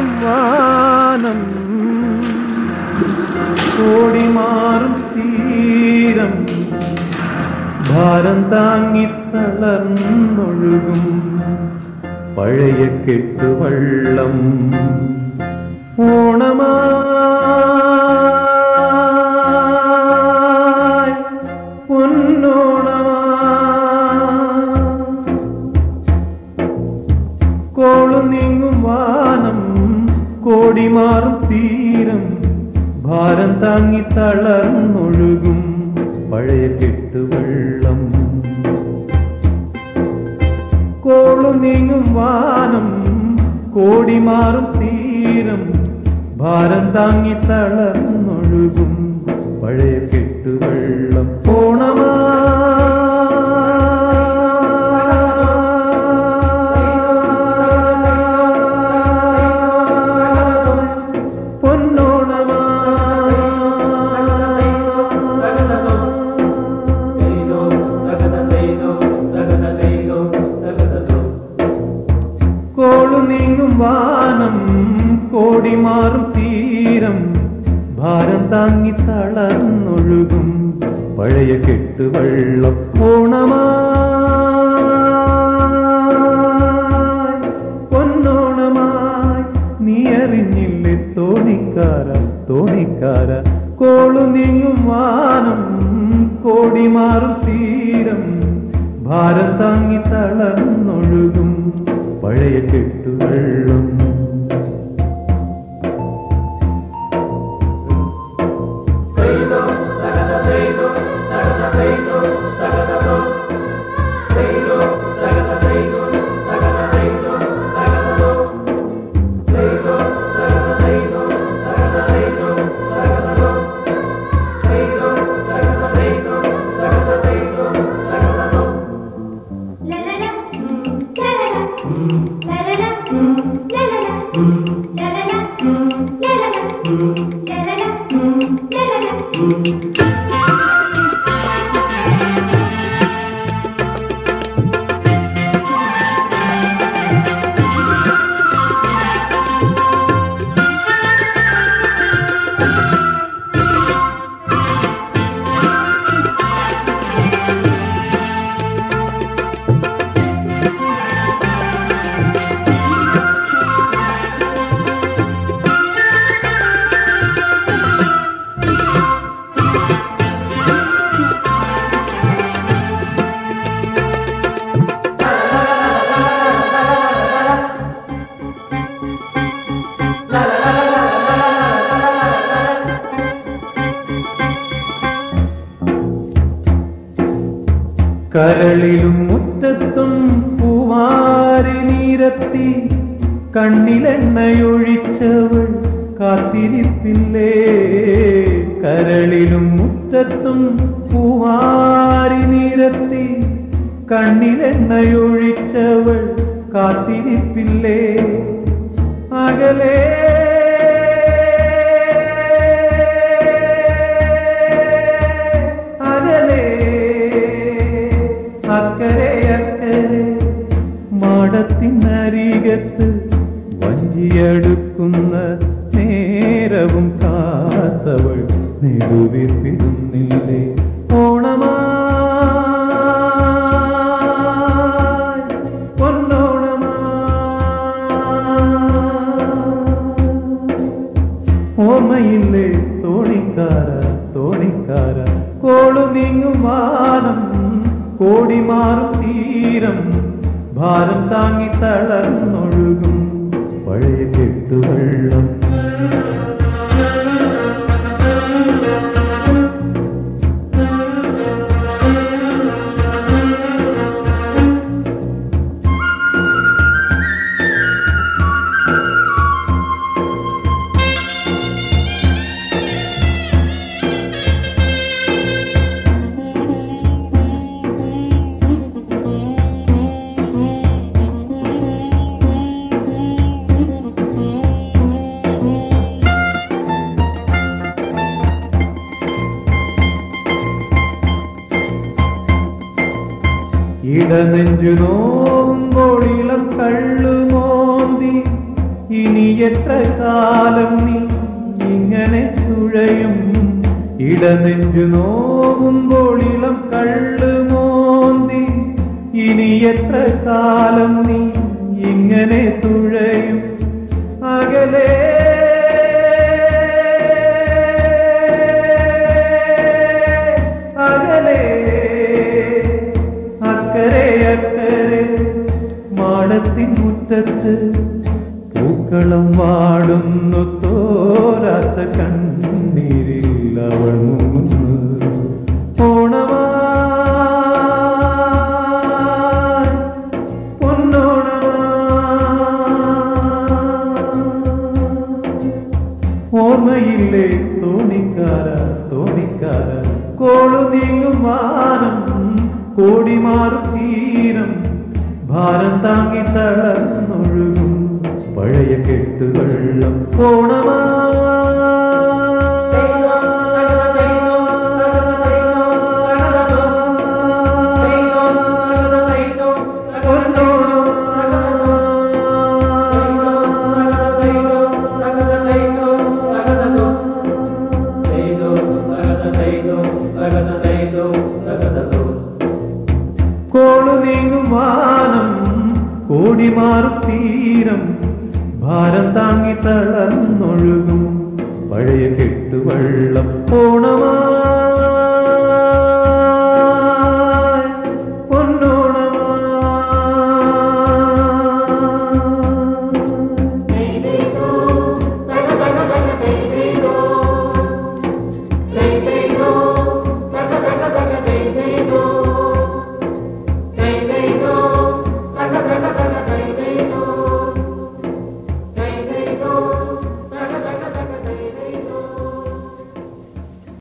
വാനം കോടി മാറും തീരം. ഭാരം താങ്ങി തളർന്നൊഴുകും. പഴയ കെട്ടുവള്ളം. പൊന്നോണമായി കോളു നീങ്ങും വാനം. കോടി മാറും തീരം. ഭാരം താങ്ങി തളർന്നൊഴുകും പഴയ കെട്ടുവെള്ളം. കോളു നീങ്ങും വാനം കോടി മാറും തീരം. ഭാരം താങ്ങി തളർന്നൊഴുകും പഴയ കെട്ടുവെള്ളം. ഭാരം താങ്ങി തളർന്നൊഴുകും പഴയ കെട്ടുവെള്ളം ഓണമാ പൊന്നോണമായി. നീ അറിഞ്ഞില്ലേ തോണിക്കാര തോണിക്കാര കോളു നീങ്ങും വാനം കോടി മാറും തീരം. ഭാരം താങ്ങി തളർന്നൊഴുകും പഴയ കരളിലും മുറ്റത്തും പൂവാരി നീരത്തി കണ്ണിലെണ്ണയൊഴിച്ചവൾ കാത്തിരിപ്പില്ലേ? കരളിലും മുറ്റത്തും പൂവാരി നീരത്തി കണ്ണിലെണ്ണയൊഴിച്ചവൾ കാത്തിരിപ്പില്ലേ? അകലേ നേരവും കാത്തവൾ നെടുവിപ്പിടുന്നില്ലേ ഓർമ്മയില്ലേ? തോണിക്കാര തോണിക്കാര. കോളു നീങ്ങും വാനം കോടി മാറും തീരം. ഭാരം താങ്ങി തളർന്നൊഴുകും പഴയ കെട്ടുവെള്ളം. ഇടനെഞ്ചു കള്ളു മോന്തി. ഇനി എത്ര കാലം നീ ഇങ്ങനെ തുഴയും? ഇടനെഞ്ചു കള്ളു മോന്തി. ഇനി എത്ര കാലം നീ ഇങ്ങനെ മാടത്തിൻ മുറ്റത്ത്. പൂക്കളം വാടുന്നു തോരാത്ത കണ്ണീരിൽ അവൾ ഓർമ്മയില്ലേ തോണിക്കാര തോണിക്കാര കോളു നീങ്ങും വാനം കോടി മാറും തീരം ഭാരം താങ്ങി തളർന്നൊഴുകും പഴയ കെട്ടുവെള്ളം ഓണമാ കോളു നീങ്ങും വാനം കോടി മാറും തീരം. ഭാരം താങ്ങി തളർന്നൊഴുകും പഴയ കെട്ടുവള്ളം ഓണമാ